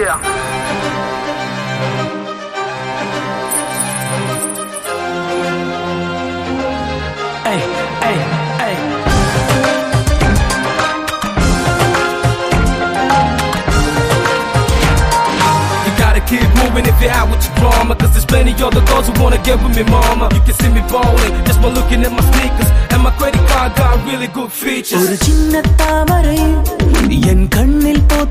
Yeah. Hey, hey, hey. You gotta keep moving if you're out with your drama Cause there's plenty other girls who wanna get with me mama You can see me ballin' just by looking at my sneakers And my credit card got really good features ஒரு சின்ன தாமரை என் கண்ணில் பூத்ததே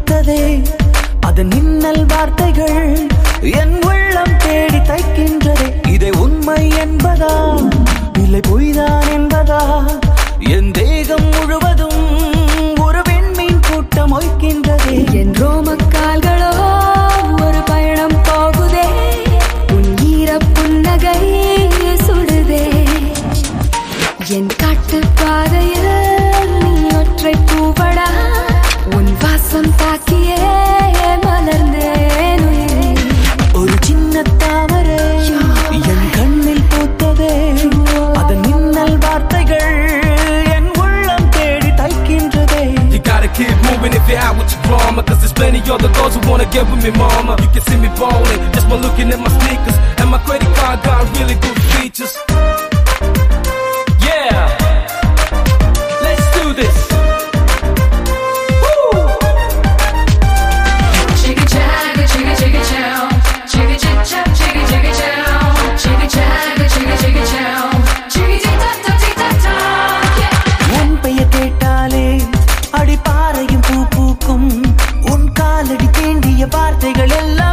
காட்டு பாதையில் நீ ஒற்றை பூவடா உன் வாசம் தாக்கியே மலர்ந்தேன் ஒரு சின்ன தாமரை என் கண்ணில் பூத்ததே அதன் மின்னல் வார்த்தைகள் என் உள்ளம் தேடி தைக்கின்றதே You gotta keep moving if you're out with your drama Cause there's plenty other girls who wanna get with me mama You can see me ballin' just by looking at my sneakers And my credit card got really good வார்த்தைகள் எல்லாம்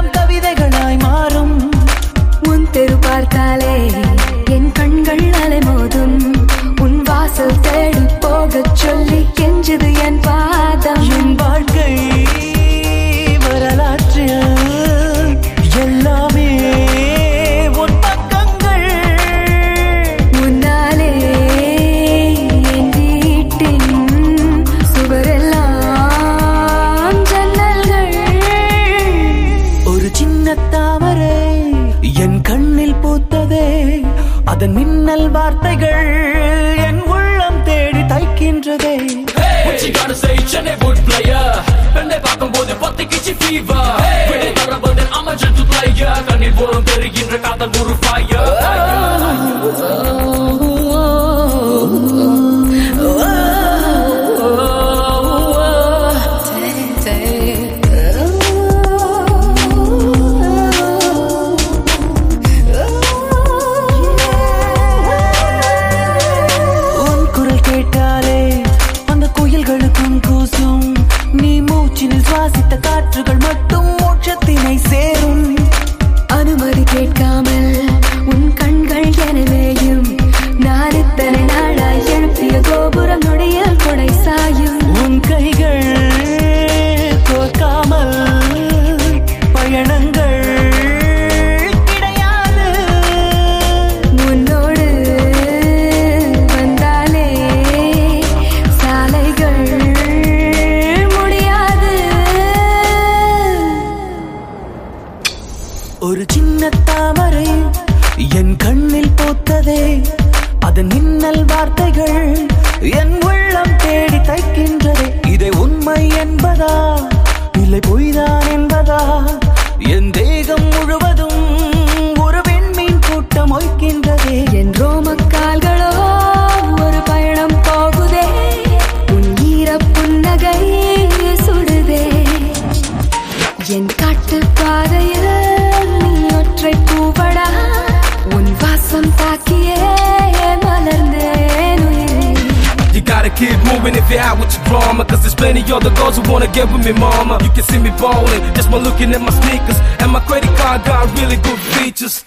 வார்த்தைகள் என் உள்ளம் தேடி தைக்கின்றதே. What you gotta say, Chennai போது player. பெண்ணை பார்க்கும்போது விடை தரவதன் I'm a கண்ணில் போரும் பெறுகின்ற காதல் ஒரு காற்றுகள் மட்டும் ஒரு சின்ன தாமரை என் கண்ணில் போத்ததே. அதன் மின்னல் வார்த்தைகள் என் moving if you're out with your drama Cause there's plenty other girls who wanna get with me mama. You can see me ballin' just by looking at my sneakers. And my credit card got really good features